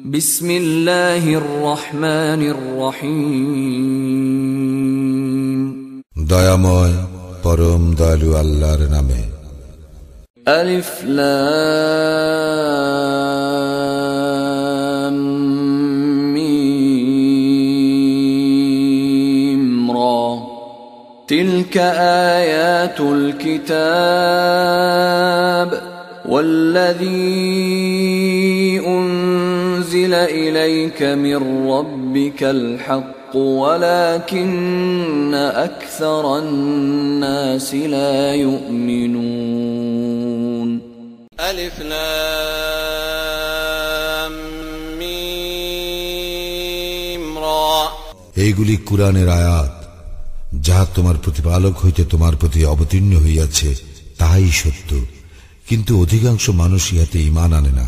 بسم الله الرحمن الرحيم দয়াময় পরম দয়ালু আল্লাহর নামে ألف لام ميم را تلك آيات الكتاب والذي أنزل إليك من ربك الحق ولكن أكثر الناس لا يؤمنون ألف لام ميم را এইগুলি কুরআনের আয়াত যাহা তোমার প্রতিপালক হইতে তোমার প্রতি অবতীর্ণ হইয়াছে তাহাই সত্য কিন্তু অধিকাংশ মানুষ ইহাতে ইমান আনে না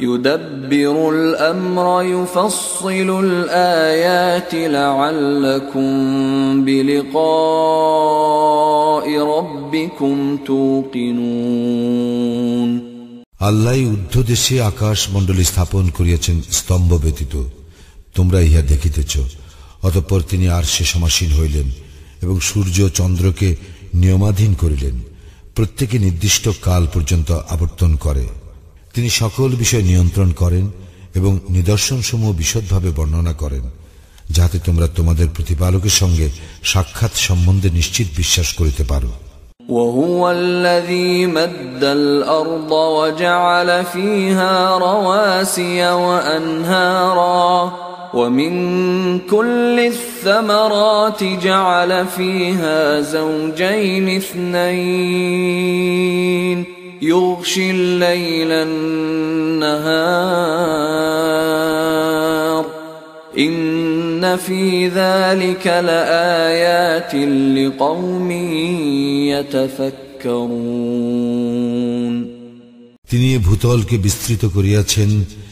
يدبر الامر يفصل الايات لعلكم بلقاء ربكم توقنون আল্লাহ ঊর্ধ্বদেশে আকাশ মণ্ডলী স্থাপন করিয়াছেন স্তম্ভ ব্যতীত তোমরা ইহা দেখিতেছ অতঃপর তিনি আর সে সমাসীন হইলেন এবং সূর্য চন্দ্রকে নিয়মাধীন করিলেন প্রত্যেকে নির্দিষ্ট কাল পর্যন্ত আবর্তন করে তিনি সকল বিষয় নিয়ন্ত্রণ করেন এবং নিদর্শনসমূহ বিশদভাবে বর্ণনা করেন যাতে তোমরা তোমাদের প্রতিপালকের সঙ্গে সাক্ষাৎ সম্বন্ধে নিশ্চিত বিশ্বাস করিতে পারো وهو الذي مد الارض وجعل فيها رواسي وانهارا ومن كل الثمرات جعل فيها زوجين اثنين يغشي الليل النهار إن في ذلك لآيات لقوم يتفكرون তিনি এ ভূতলকে বিস্তৃত করিয়াছেন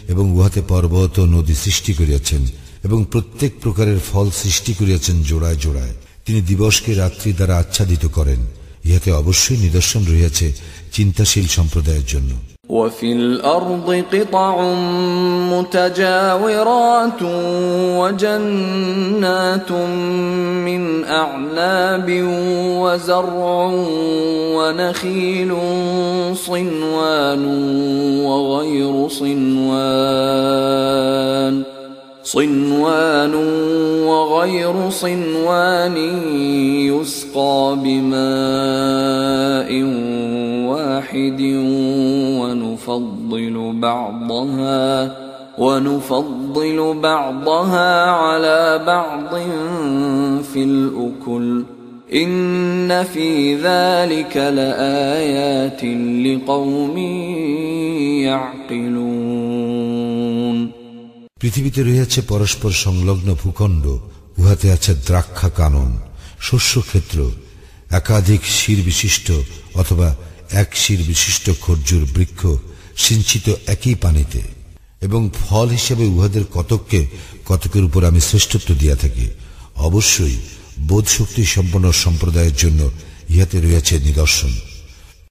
এবং উহাতে পর্বত ও নদী সৃষ্টি করিয়াছেন এবং প্রত্যেক প্রকারের ফল সৃষ্টি করিয়াছেন জোড়ায় জোড়ায় তিনি দিবসকে রাত্রি দ্বারা আচ্ছাদিত করেন ইহাতে অবশ্যই নিদর্শন রহিয়াছে চিন্তাশীল সম্প্রদায়ের জন্য وفي الأرض قطع متجاورات وجنات من أعناب وزرع ونخيل صنوان وغير صنوان صنوان وغير صنوان يسقى بماء واحد ونفضل بعضها ونفضل بعضها على بعض في الأكل إن في ذلك لآيات لقوم يعقلون পৃথিবীতে রহিয়াছে পরস্পর সংলগ্ন ভূখণ্ড উহাতে আছে দ্রাক্ষা কানন শস্যক্ষেত্র একাধিক শির বিশিষ্ট অথবা এক শির বিশিষ্ট খর্জুর বৃক্ষ সিঞ্চিত একই পানিতে এবং ফল হিসেবে উহাদের কতককে কতকের উপর আমি শ্রেষ্ঠত্ব দিয়া থাকি, অবশ্যই বোধশক্তি সম্পন্ন সম্প্রদায়ের জন্য ইহাতে রয়েছে নিদর্শন।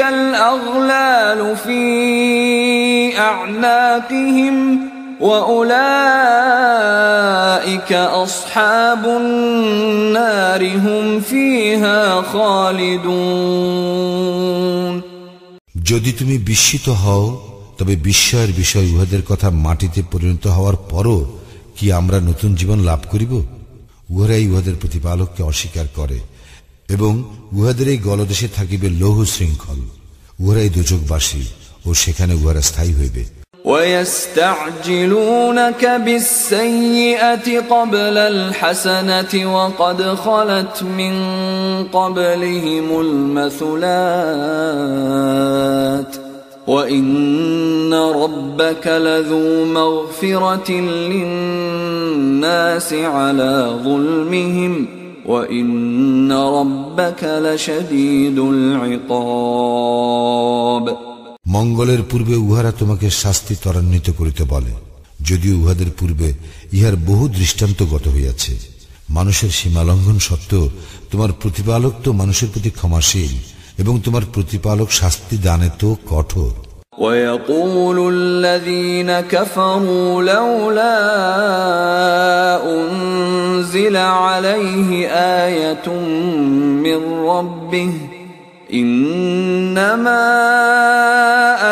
الأغلال في أعناقهم وأولئك أصحاب النار هم فيها خالدون যদি তুমি বিস্মিত হও তবে বিস্ময়ের বিষয় উহাদের কথা মাটিতে পরিণত হওয়ার পরও কি আমরা নতুন জীবন লাভ করিব উহারাই উহাদের প্রতিপালককে অস্বীকার করে এবং উহাদের এই গলদেশে থাকিবে লৌহ শৃঙ্খল উহারাই দুচকবাসী ও সেখানে উহারা স্থায়ী হইবে ويستعجلونك بالسيئة قبل الحسنة وقد خلت من قبلهم المثلات وإن ربك لذو مغفرة للناس على ظلمهم وإن ربك لشديد العقاب মঙ্গলের পূর্বে উহারা তোমাকে শাস্তি ত্বরান্বিত করিতে বলে যদিও উহাদের পূর্বে ইহার বহু দৃষ্টান্তগত হইয়াছে মানুষের সীমালঙ্ঘন সত্ত্বেও তোমার প্রতিপালক তো মানুষের প্রতি ক্ষমাশীল এবং তোমার প্রতিপালক শাস্তি দানে তো কঠোর ويقول الذين كفروا لولا أنزل عليه آية من ربه إنما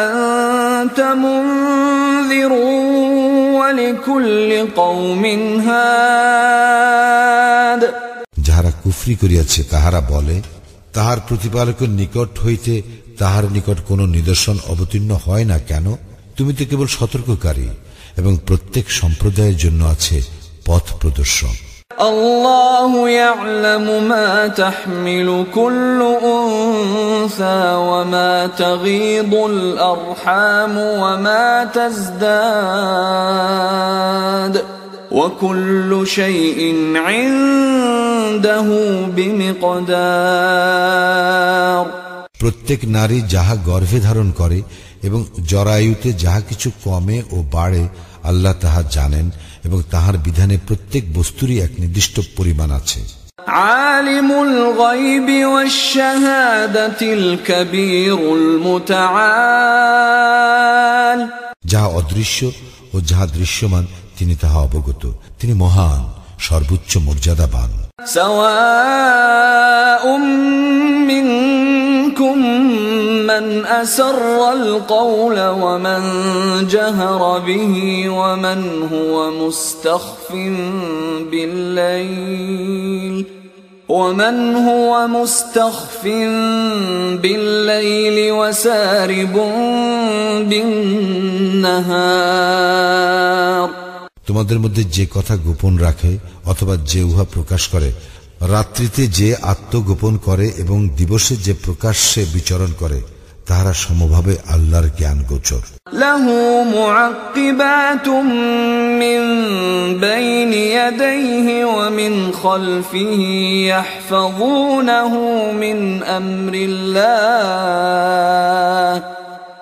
أنت منذر ولكل قوم هاد যাহারা কুফরি করিয়াছে তাহারা বলে তাহার প্রতিপালকের নিকট হইতে তাহার নিকট কোনো নিদর্শন অবতীর্ণ হয় না কেন তুমি তো কেবল সতর্ককারী এবং প্রত্যেক সম্প্রদায়ের জন্য আছে পথ প্রদর্শক الله يعلم ما تحمل كل انثى وما تغيض الارحام وما تزداد وكل شيء عنده بمقدار প্রত্যেক নারী যাহা গর্ভে ধারণ করে এবং জরায়ুতে যাহা কিছু কমে ও বাড়ে আল্লাহ তাহা জানেন এবং তাহার বিধানে প্রত্যেক বস্তুরই এক নির্দিষ্ট পরিমাণ আছে عالم الغيب والشهادة الكبير المتعال যাহা অদৃশ্য ও যাহা দৃশ্যমান তিনি তাহা অবগত তিনি মহান সর্বোচ্চ মর্যাদাবান سواء منكم من أسر القول ومن جهر به ومن هو مستخف بالليل ومن هو مستخف بالليل وسارب بالنهار তোমাদের মধ্যে যে কথা গোপন রাখে অথবা যে উহা প্রকাশ করে রাত্রিতে যে আত্মগোপন করে এবং দিবসে যে প্রকাশ্যে বিচরণ করে, তাহারা সমভাবে আল্লাহর জ্ঞান গোচর লাহু মিন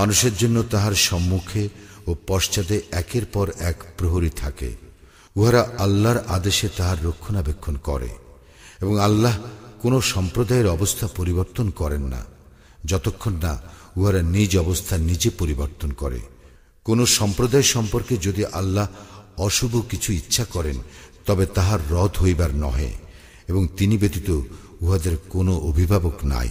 মানুষের জন্য তাহার সম্মুখে ও পশ্চাতে একের পর এক প্রহরী থাকে। উহারা আল্লাহর আদেশে তাহার রক্ষণাবেক্ষণ করে এবং আল্লাহ কোন সম্প্রদায়ের অবস্থা পরিবর্তন করেন না, যতক্ষণ না উহারা নিজ অবস্থা নিজে পরিবর্তন করে। কোন সম্প্রদায় সম্পর্কে যদি আল্লাহ অশুভ কিছু ইচ্ছা করেন, তবে তাহার রদ হইবার নহে এবং তিনি ব্যতীত উহাদের কোনো অভিভাবক নাই।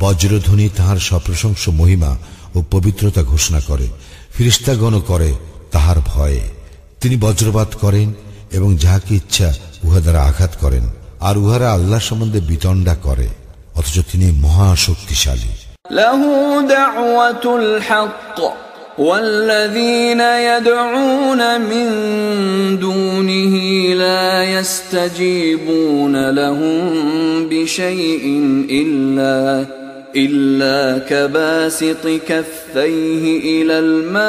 বজ্রধ্বনি তাহার সপ্রশংস মহিমা ও পবিত্রতা ঘোষণা করে ফিরিস্তাগণ করে তাহার ভয়ে তিনি বজ্রপাত করেন এবং যাহাকে ইচ্ছা উহা দ্বারা আঘাত করেন আর উহারা আল্লাহ সম্বন্ধে বিতণ্ডা করে অথচ তিনি মহা শক্তিশালী له دعوة الحق والذين يدعون من دونه لا يستجيبون لهم بشيء إلا إلا كباسط كفيه إلى الماء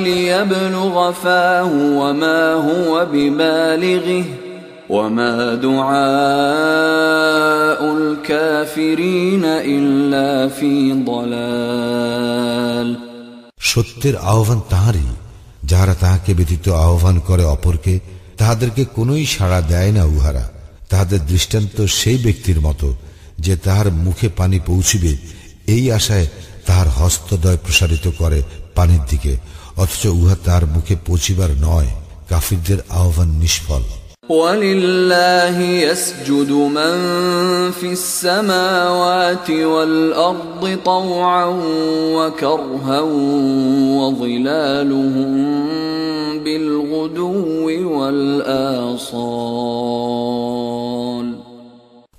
ليبلغ فاه وما هو ببالغه وما دعاء الكافرين إلا في ضلال সত্যের আহ্বান তাহারই যাহারা তাহাকে ব্যতীত আহ্বান করে অপরকে তাহাদেরকে কোনোই সাড়া দেয় না উহারা তাহাদের দৃষ্টান্ত সেই ব্যক্তির মতো যে তাহার মুখে পানি পৌঁছিবে এই আশায় তাহার হস্তদয় প্রসারিত করে পানির দিকে অথচ উহা তাহার মুখে পৌঁছিবার নয় কাফিরদের আহ্বান নিষ্ফল ولله يسجد من في السماوات والأرض طوعا وكرها وظلالهم بالغدو والآصال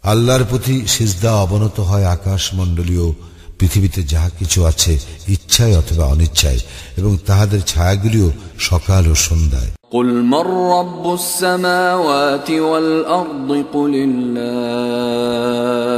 আল্লাহর প্রতি সিজদা অবনত হয় আকাশ মণ্ডলীয় পৃথিবীতে যাহা কিছু আছে ইচ্ছায় অথবা অনিচ্ছায় এবং তাহাদের ছায়াগুলিও সকাল ও সন্ধ্যায় قل من رب السماوات والأرض قل الله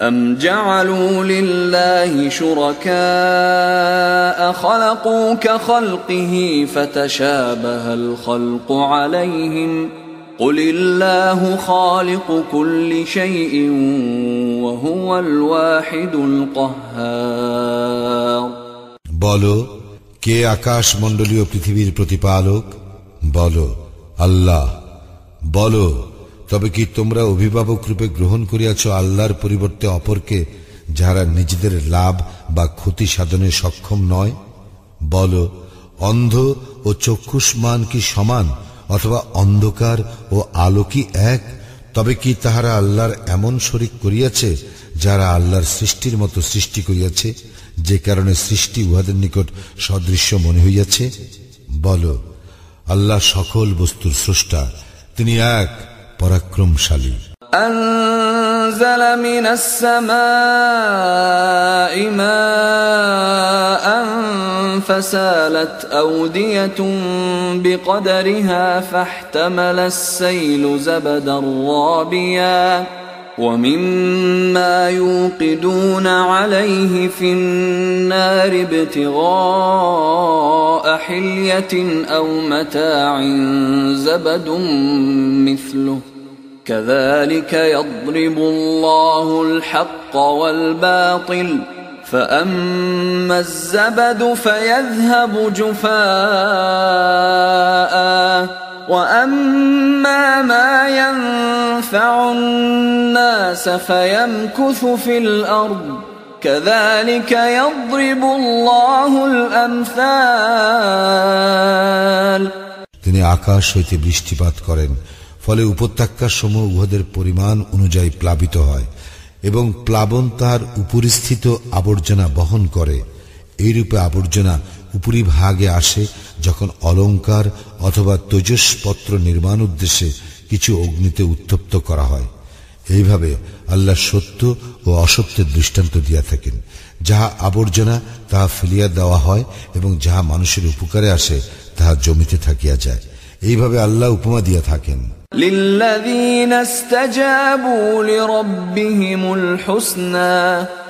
أم جعلوا لله شركاء خلقوا كخلقه فتشابه الخلق عليهم قل الله خالق كل شيء وهو الواحد القهار বলো কে আকাশ মণ্ডলীয় পৃথিবীর প্রতিপালক বলো আল্লাহ বলো তবে কি তোমরা অভিভাবক রূপে গ্রহণ করিয়াছ আল্লাহর পরিবর্তে অপরকে যারা নিজেদের লাভ বা ক্ষতি সাধনে সক্ষম নয়? বলো, অন্ধ ও চক্ষুষ্মান কি সমান অথবা অন্ধকার ও আলো কি এক? তবে কি তাহারা আল্লাহর এমন শরিক করিয়াছে, যারা আল্লাহর সৃষ্টির মতো সৃষ্টি করিয়াছে, যে কারণে সৃষ্টি উহাদের নিকট সদৃশ্য মনে হইয়াছে? বল, আল্লাহ সকল বস্তুর স্রষ্টা, তিনি এক। পরাক্রমশালী أنزل من السماء ماء فسالت أودية بقدرها فاحتمل السيل زبدا رابيا ومما يوقدون عليه في النار ابتغاء حلية أو متاع زبد مثله. كذلك يضرب الله الحق والباطل فأما الزبد فيذهب جفاء. وأما ما ينفع الناس فيمكث في الأرض كذلك يضرب الله الأمثال তিনি আকাশ হইতে বৃষ্টিপাত করেন ফলে উপত্যকার সমূহ উহাদের পরিমাণ অনুযায়ী প্লাবিত হয় এবং প্লাবন তার উপরিস্থিত আবর্জনা বহন করে এইরূপে আবর্জনা উপরি ভাগে আসে যখন অলঙ্কার অথবা তেজসপত্র নির্মাণ উদ্দেশ্যে কিছু অগ্নিতে উত্তপ্ত করা হয় এইভাবে আল্লাহ সত্য ও অসত্যের দৃষ্টান্ত দিয়া থাকেন যাহা আবর্জনা তাহা ফেলিয়া দেওয়া হয় এবং যাহা মানুষের উপকারে আসে তাহা জমিতে থাকিয়া যায় এইভাবে আল্লাহ উপমা দিয়া থাকেন للذين استجابوا لربهم الحسنى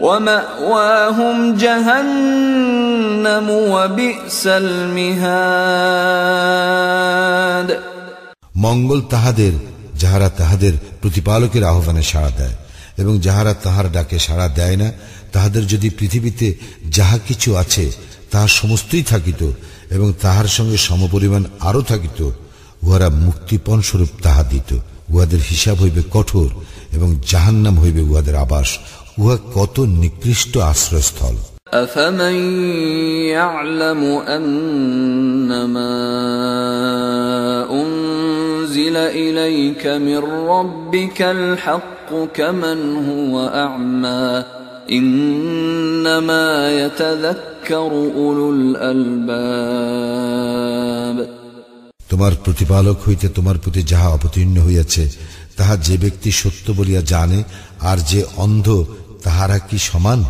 ومأواهم جهنم وبئس المهاد মঙ্গল তাহাদের যাহারা তাহাদের প্রতিপালকের আহ্বানে সাড়া দেয় এবং যাহারা তাহার ডাকে সাড়া দেয় না তাহাদের যদি পৃথিবীতে যাহা কিছু আছে তাহা সমস্তই থাকিত এবং তাহার সঙ্গে সমপরিমাণ আরো থাকিত উহারা মুক্তিপণ স্বরূপ তাহা দিত উহাদের হিসাব হইবে কঠোর এবং জাহান্নাম হইবে উহাদের আবাস উহা কত নিকৃষ্ট আশ্রয়স্থল أفمن يعلم أنما أنزل إليك من ربك الحق كمن هو أعمى إنما يتذكر أولو الألباب তোমার প্রতিপালক হইতে তোমার প্রতি যাহা অবতীর্ণ হইয়াছে তাহা যে ব্যক্তি সত্য বলিয়া জানে আর যে অন্ধ তাহারা কি সমান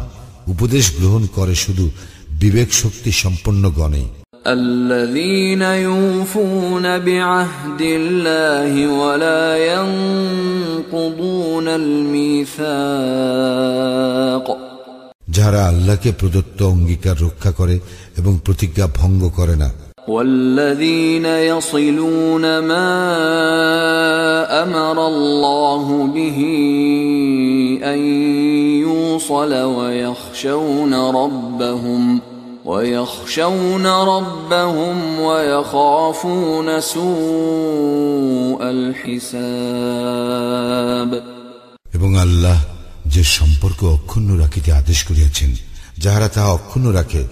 উপদেশ গ্রহণ করে শুধু বিবেক শক্তি সম্পন্ন গণে الذين يوفون بعهد الله ولا ينقضون الميثاق যাহারা আল্লাহকে প্রদত্ত অঙ্গীকার রক্ষা করে এবং প্রতিজ্ঞা ভঙ্গ করে না والذين يصلون ما امر الله به ان يوصل ويخشون ربهم ويخشون ربهم ويخافون سوء الحساب এবং আল্লাহ যে সম্পর্ক অক্ষুণ্ণ রাখিতে আদেশ করিয়াছেন যাহারা তাহা অক্ষুণ্ণ রাখে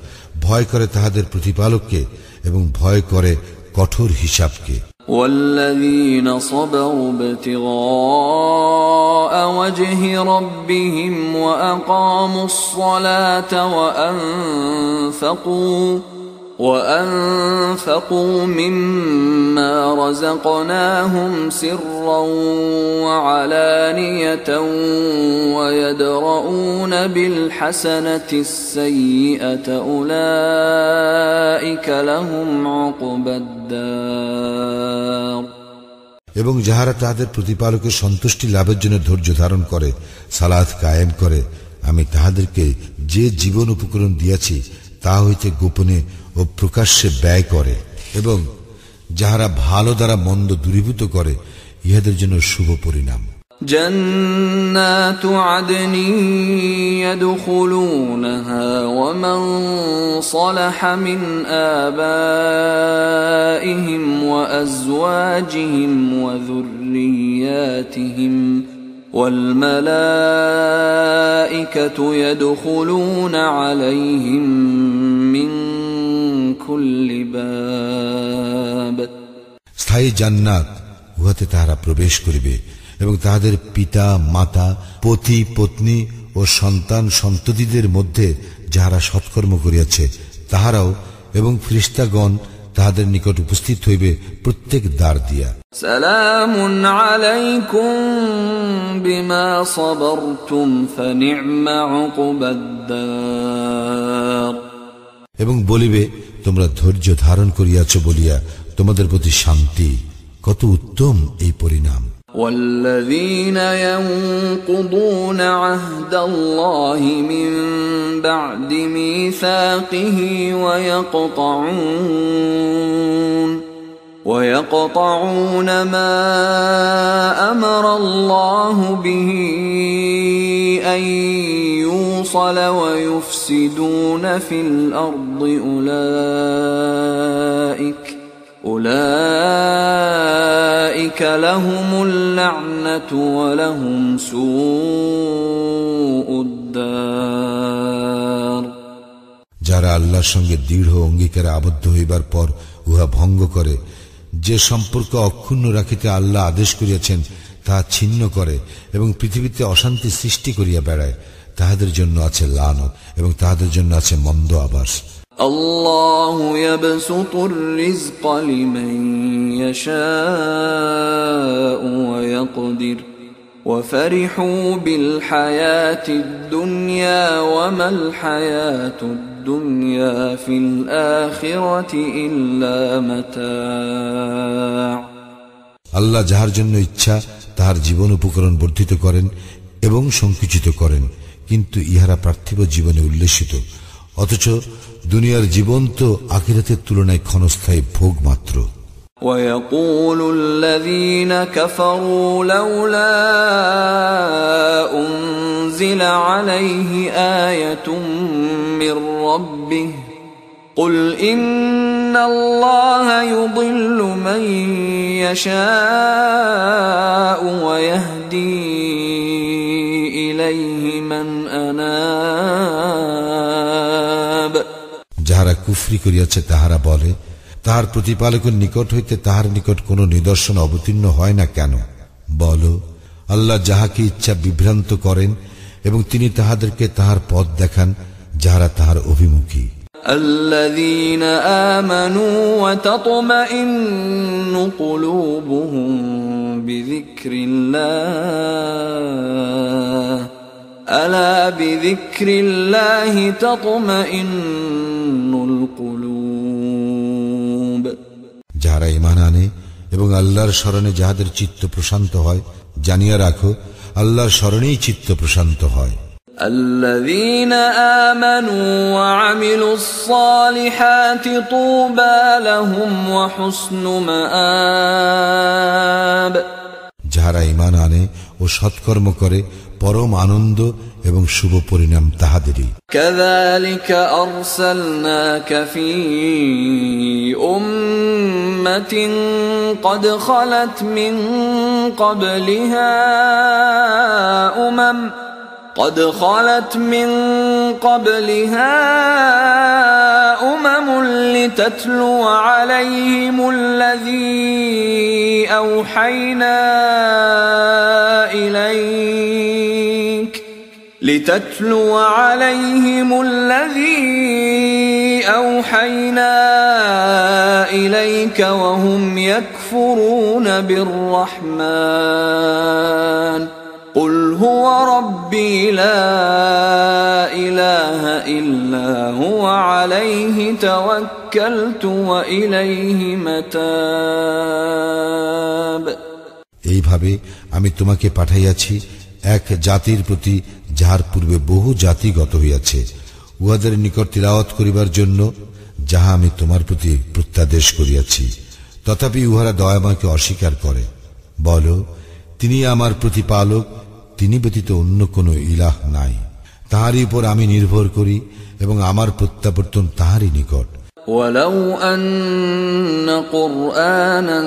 ভয় করে তাহাদের প্রতিপালককে এবং ভয় করে কঠোর হিসাবকে والذين صبروا ابتغاء وجه ربهم واقاموا الصلاه وانفقوا وانفقوا مما رزقناهم سرا وعلانيه ويدرؤون بالحسنه السيئه اولئك لهم عقبى الدار এবং যাহারা তাহাদের প্রতিপালকের সন্তুষ্টি লাভের জন্য ধৈর্য ধারণ করে সালাদ কায়েম করে আমি তাহাদেরকে যে জীবন উপকরণ দিয়াছি তা হইতে গোপনে ও প্রকাশ্যে ব্যয় করে এবং যাহারা ভালো দ্বারা মন্দ দূরীভূত করে ইহাদের জন্য শুভ পরিণাম جنات عدن يدخلونها ومن صلح من آبائهم وأزواجهم وذرياتهم والملائكة يدخلون عليهم من كل باب স্থায়ী জান্নাত উহাতে তাহারা প্রবেশ করিবে এবং তাহাদের পিতা মাতা পতি পত্নী ও সন্তান সন্ততিদের মধ্যে যাহারা সৎকর্ম করিয়াছে তাহারাও এবং ফ্রিস্তাগণ তাহাদের নিকট উপস্থিত হইবে প্রত্যেক দ্বার দিয়া। সালাম আলাইকুম বিমা সাবারতুম ফানি'মা উকবাদ এবং বলিবে তোমরা ধৈর্য ধারণ করিয়াছ বলিয়া তোমাদের প্রতি শান্তি কত উত্তম এই পরিণাম والذين ينقضون عهد الله من بعد ميثاقه ويقطعون ويقطعون ما امر الله به ان يوصل ويفسدون في الارض اولئك أولئك لهم اللعنة ولهم سوء الدار যারা আল্লাহর সঙ্গে দৃঢ় অঙ্গীকারে আবদ্ধ হইবার পর উহা ভঙ্গ করে যে সম্পর্ক অক্ষুণ্ণ রাখিতে আল্লাহ আদেশ করিয়াছেন তাহা ছিন্ন করে এবং পৃথিবীতে অশান্তি সৃষ্টি করিয়া বেড়ায় তাহাদের জন্য আছে লানত এবং তাহাদের জন্য আছে মন্দ আবাস الله يبسط الرزق لمن يشاء ويقدر وفرحوا بالحياة الدنيا وما الحياة الدنيا في الآخرة إلا متاع আল্লাহ যাহার জন্য ইচ্ছা তাহার জীবন উপকরণ বর্ধিত করেন এবং সংকুচিত করেন কিন্তু ইহারা পার্থিব জীবনে উল্লেসিত অথচ দুনিয়ার জীবন তো আখিরাতের তুলনায় ক্ষণস্থায়ী ভোগ মাত্র ويقول الذين كفروا لولا أنزل عليه آية من ربه قل إن الله يضل من يشاء ويهدي إليه من أناب যাহারা কুফরি করিয়াছে তাহারা বলে তাহার প্রতিপালকের নিকট হইতে তাহার নিকট কোন নিদর্শন অবতীর্ণ হয় না কেন বল আল্লাহ যাহাকে ইচ্ছা বিভ্রান্ত করেন এবং তিনি তাহাদেরকে তাহার পথ দেখান যাহারা তাহার অভিমুখী الذين آمنوا وتطمئن قلوبهم بذكر الله ألا بذكر الله تطمئن القلوب যাহারা ইমান আনে এবং আল্লাহর স্মরণে যাহাদের চিত্ত প্রশান্ত হয় জানিয়া রাখো আল্লাহর স্মরণেই চিত্ত প্রশান্ত হয় الذين آمنوا وعملوا الصالحات طوبى لهم وحسن مآب যাহারা ইমান আনে ও সৎকর্ম করে পরম আনন্দ এবং শুভ পরিণাম তাহাদেরই كذلك أرسلناك في أمة قد خلت من قبلها أمم قد خلت من قبلها أمم لتتلو عليهم الذي أوحينا إليك لتتلو عليهم الذي أوحينا إليك وهم يكفرون بالرحمن قل هو ربي لا إله إلا هو عليه توكلت وإليه متاب এইভাবে আমি তোমাকে পাঠাইয়াছি এক জাতির প্রতি যাহার পূর্বে বহু জাতি গত হইয়াছে উহাদের নিকট তিলাওয়াত করিবার জন্য যাহা আমি তোমার প্রতি প্রত্যাদেশ করিয়াছি তথাপি উহারা দয়ামাকে অস্বীকার করে বল তিনি আমার প্রতিপালক তিনি ব্যতীত অন্য কোনো ইলাহ নাই তাহারই উপর আমি নির্ভর করি এবং আমার প্রত্যাবর্তন তাহারই নিকট ولو أن قرآنا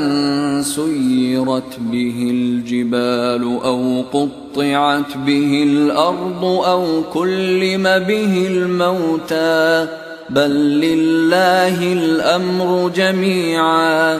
سيرت به الجبال أو قطعت به الأرض أو كلم به الموتى بل لله الأمر جميعا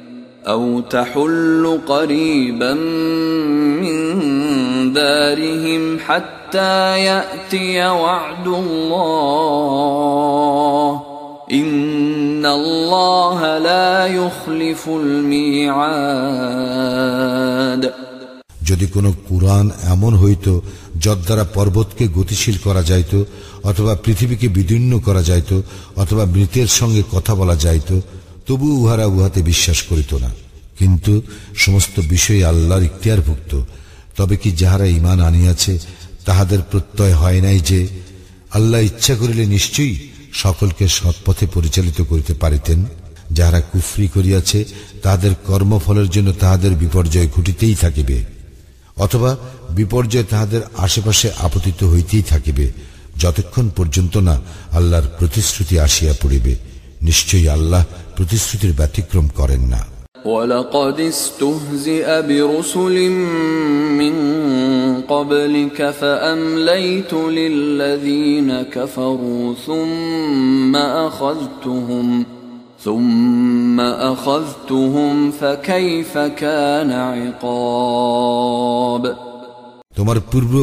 أو تحل قريبا من دارهم حتى يأتي وعد الله إن الله لا يخلف الميعاد যদি কোনো কুরআন এমন হইত যদ্বারা পর্বতকে গতিশীল করা যাইত অথবা পৃথিবীকে বিদীর্ণ করা যাইত অথবা মৃতের সঙ্গে কথা বলা যাইত তবু উহারা উহাতে বিশ্বাস করিত না। কিন্তু সমস্ত বিষয় আল্লাহর ইখতিয়ারভুক্ত। তবে কি যাহারা ইমান আনিয়াছে, তাহাদের প্রত্যয় হয় নাই যে, আল্লাহ ইচ্ছা করিলে নিশ্চয়ই সকলকে সৎপথে পরিচালিত করিতে পারিতেন। যাহারা কুফরি করিয়াছে, তাহাদের কর্মফলের জন্য তাহাদের বিপর্যয় ঘটিতেই থাকিবে। অথবা বিপর্যয় তাহাদের আশেপাশে আপতিত হইতেই থাকিবে, যতক্ষণ পর্যন্ত না আল্লাহর প্রতিশ্রুতি আসিয়া পড়িবে। নিশ্চয়ই আল্লাহ প্রতিশ্রুতির ব্যতিক্রম করেন না ولقد استهزئ برسل من قبلك فأمليت للذين كفروا ثم أخذتهم ثم أخذتهم فكيف كان عقاب তোমার পূর্ব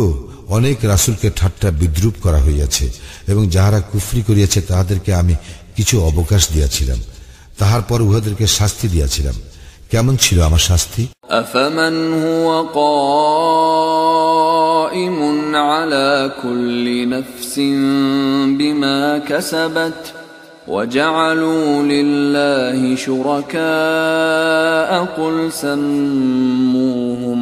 অনেক রাসূলকে ঠাট্টা বিদ্রুপ করা হইয়াছে এবং যাহারা কুফরি করিয়াছে তাহাদেরকে আমি কিছু অবকাশ দিয়াছিলাম তাহার পর উহাদেরকে শাস্তি দিয়াছিলাম কেমন ছিল আমার শাস্তি أفمن هو قائم على كل نفس بما كسبت وجعلوا لله شركاء قل سموهم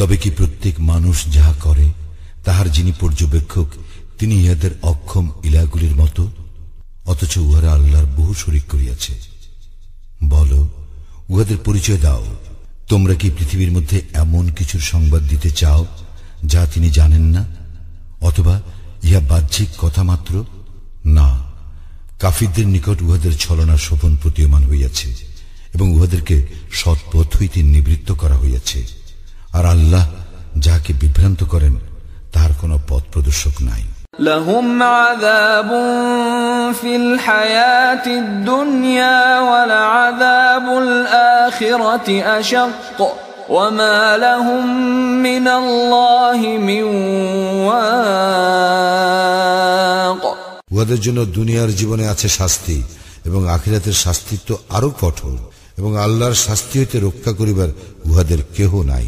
তবে কি প্রত্যেক মানুষ যাহা করে, তাহার যিনি পর্যবেক্ষক, তিনি ইহাদের অক্ষম ইলাগুলির মতো? অথচ উহারা আল্লাহর বহু শরিক করিয়াছে। বল, উহাদের পরিচয় দাও। তোমরা কি পৃথিবীর মধ্যে এমন কিছুর সংবাদ দিতে চাও, যা তিনি জানেন না? অথবা ইহা বাহ্যিক কথা মাত্র? না, কাফিরদের নিকট উহাদের ছলনা শোভন প্রতীয়মান হইয়াছে, এবং উহাদেরকে সৎপথ হইতে নিবৃত্ত করা হইয়াছে। আর আল্লাহ যাহাকে বিভ্রান্ত করেন তাহার কোন পথ প্রদর্শক নাই لهم عذاب في الحياة الدنيا ولعذاب الآخرة أشق وما لهم من الله من واق উহাদের জন্য দুনিয়ার জীবনে আছে শাস্তি এবং আখিরাতের শাস্তি তো আরো কঠোর এবং আল্লাহর শাস্তি হইতে রক্ষা করিবার উহাদের কেহ নাই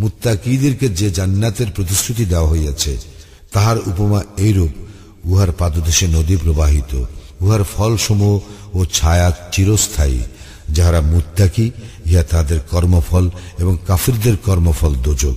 মুত্তাকিদেরকে যে জান্নাতের প্রতিশ্রুতি দেওয়া হইয়াছে, তাহার উপমা এইরূপ। উহার পাদদেশে নদী প্রবাহিত। উহার ফলসমূহ ও ছায়া চিরস্থায়ী, যাহারা মুত্তাকি, ইহা তাদের কর্মফল এবং কাফিরদের কর্মফল দোজক।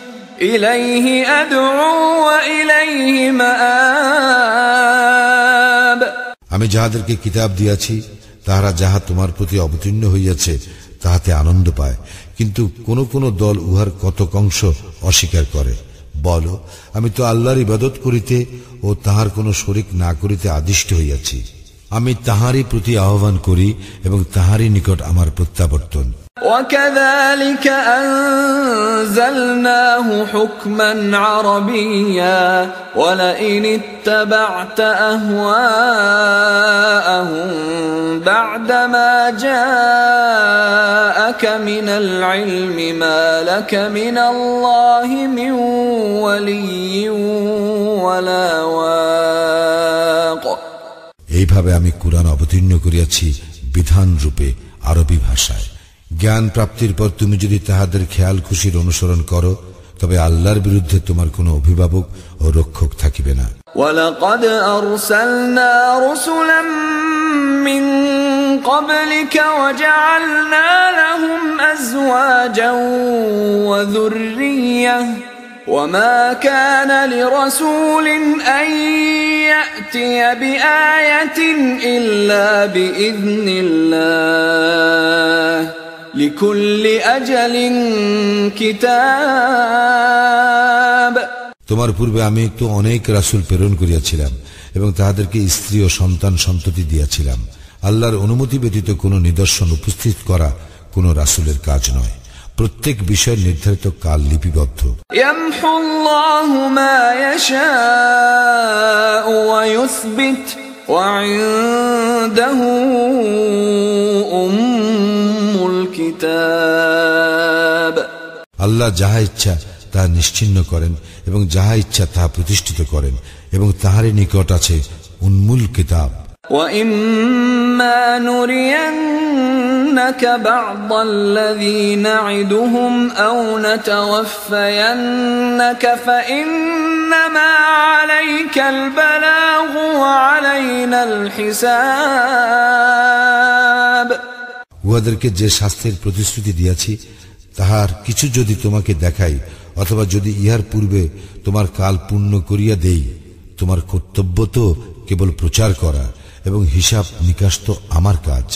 আমি যাহাদেরকে কিতাব দিয়াছি, তাহারা যাহা তোমার প্রতি অবতীর্ণ হইয়াছে, তাহাতে আনন্দ পায়। কিন্তু কোন কোন দল উহার কতক অংশ অস্বীকার করে। বল, আমি তো আল্লাহর ইবাদত করিতে ও তাহার কোন শরিক না করিতে আদিষ্ট হইয়াছি। আমি তাহারই প্রতি আহ্বান করি এবং তাহারই নিকট আমার প্রত্যাবর্তন। وكذلك أنزلناه حكما عربيا ولئن اتبعت أهواءهم بعدما جاءك من العلم ما لك من الله من ولي ولا واق এইভাবে আমি কোরআন অবতীর্ণ করিয়াছি বিধান রূপে আরবি ভাষায় জ্ঞান প্রাপ্তির পর তুমি যদি তাহাদের খেয়াল খুশির অনুসরণ করো তবে আল্লাহর বিরুদ্ধে তোমার কোনো অভিভাবক ও রক্ষক থাকিবে না ولقد أرسلنا رسلا من قبلك وجعلنا لهم أزواجا وذرية وما كان لرسول أن يأتي بآية إلا بإذن الله لكل أجل كتاب তোমার পূর্বে আমি তো অনেক রাসূল প্রেরণ করিয়াছিলাম এবং তাহাদেরকে স্ত্রী ও সন্তান সন্ততি দিয়াছিলাম আল্লাহর অনুমতি ব্যতীত কোনো নিদর্শন উপস্থিত করা কোনো রাসূলের কাজ নয় প্রত্যেক বিষয়ের নির্ধারিত কাল লিপিবদ্ধ يمحو الله ما يشاء ويثبت وعنده أم الكتاب আল্লাহ যাহা ইচ্ছা তা নিশ্চিন্ন করেন এবং যাহা ইচ্ছা তাহা প্রতিষ্ঠিত করেন এবং তাহারই নিকট আছে উন্মূল কিতাব وإما نرينك بعض الذي نعدهم أو نتوفينك فإنما عليك البلاغ وعلينا الحساب উহাদেরকে যে শাস্তির প্রতিশ্রুতি দিয়াছি তাহার কিছু যদি তোমাকে দেখাই অথবা যদি ইহার পূর্বে তোমার কাল পূর্ণ করিয়া দেই তোমার কর্তব্য তো কেবল প্রচার করা এবং হিসাব নিকাশ তো আমার কাজ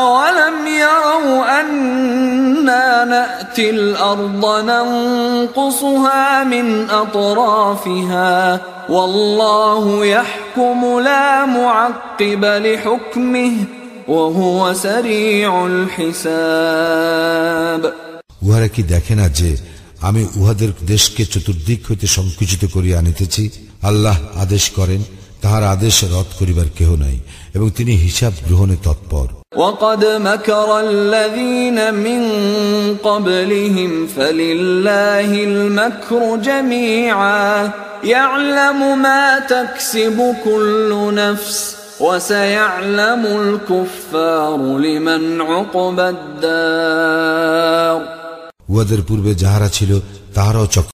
أولم يروا أنا نأتي الأرض ننقصها من أطرافها والله يحكم لا معقب لحكمه وهو سريع الحساب উহারা কি দেখে না যে আমি উহাদের দেশকে চতুর্দিক হইতে সংকুচিত করিয়া আনিতেছি আল্লাহ আদেশ করেন তাহার আদেশ রদ করিবার কেহ নাই এবং তিনি হিসাব গ্রহণে তৎপর وقد مكر الذين من قبلهم فلله المكر جميعا يعلم ما تكسب كل نفس وسيعلم الكفار لمن عقبى الدار উহাদের পূর্বে যাহারা ছিল তাহারাও চক্র